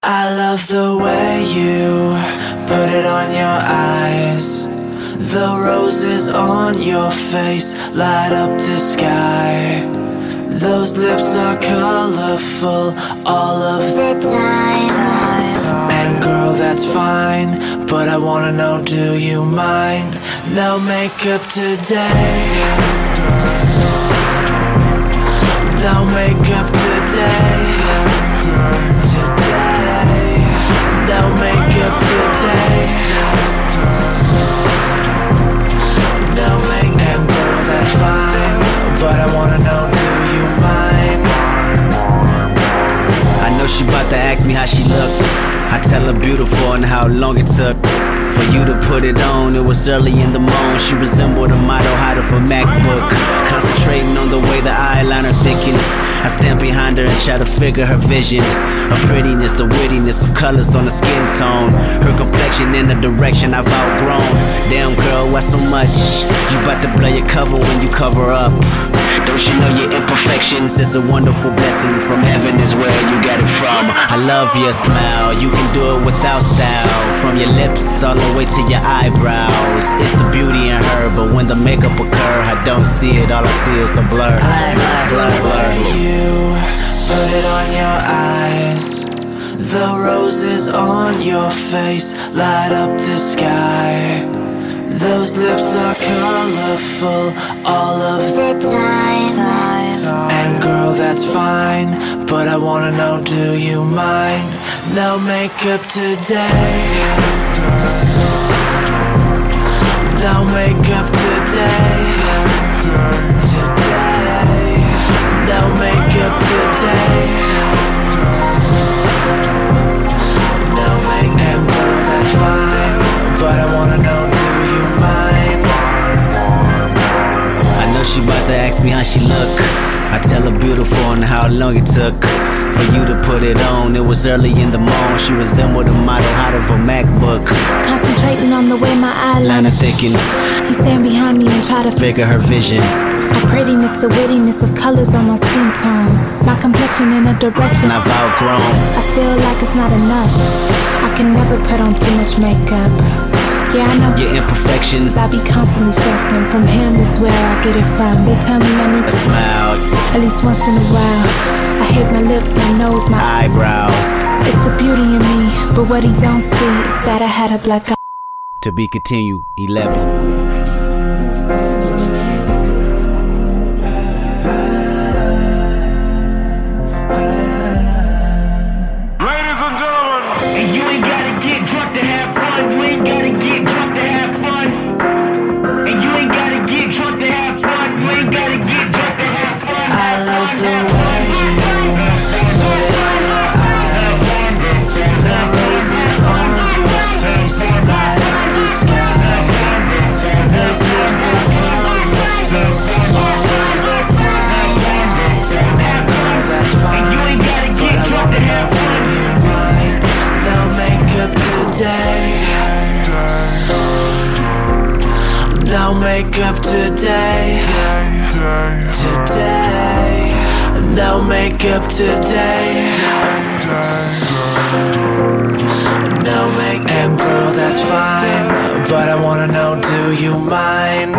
I love the way you put it on your eyes. The roses on your face light up the sky. Those lips are colorful all of the time. And girl, that's fine. But I wanna know, do you mind? No makeup today. No makeup today. To ask me how she look. I tell her beautiful and how long it took for you to put it on. It was early in the morning. She resembled a model height of a MacBook. Concentrating on the way the eyeliner thickens. I stand behind her and try to figure her vision. Her prettiness, the wittiness of colors on the skin tone. Her complexion in the direction I've outgrown. Damn girl, why so much? You about to blow your cover when you cover up. Don't you know your imperfections is a wonderful blessing from heaven is where you got it from. I love your smile, you can do it without style. From your lips all the way to your eyebrows. It's the beauty in her, but when the makeup occur, I don't see it. All I see is a blur. I blur, blur. you put it on your eyes. The roses on your face light up the sky. Those lips are colorful all of the time. And girl, that's fine. But I wanna know, do you mind? No makeup today. No makeup today. Today. Ask me how she look. I tell her beautiful and how long it took for you to put it on. It was early in the morning. She resembled a model height of a MacBook. Concentrating on the way my eyeliner Liner thickens, You stand behind me and try to figure her vision. My prettiness, the wittiness of colors on my skin tone. My complexion in a direction I've outgrown. I feel like it's not enough. I can never put on too much makeup. Yeah, I know. Your imperfections, I be constantly stressing. From him is where I get it from. They tell me I need a to smile, at least once in a while. I hate my lips, my nose, my eyebrows. It's the beauty in me, but what he don't see is that I had a black eye. To be continued, 11. No makeup today. Today. No makeup today. And I'll No makeup, girl, that's fine. But I wanna know, do you mind?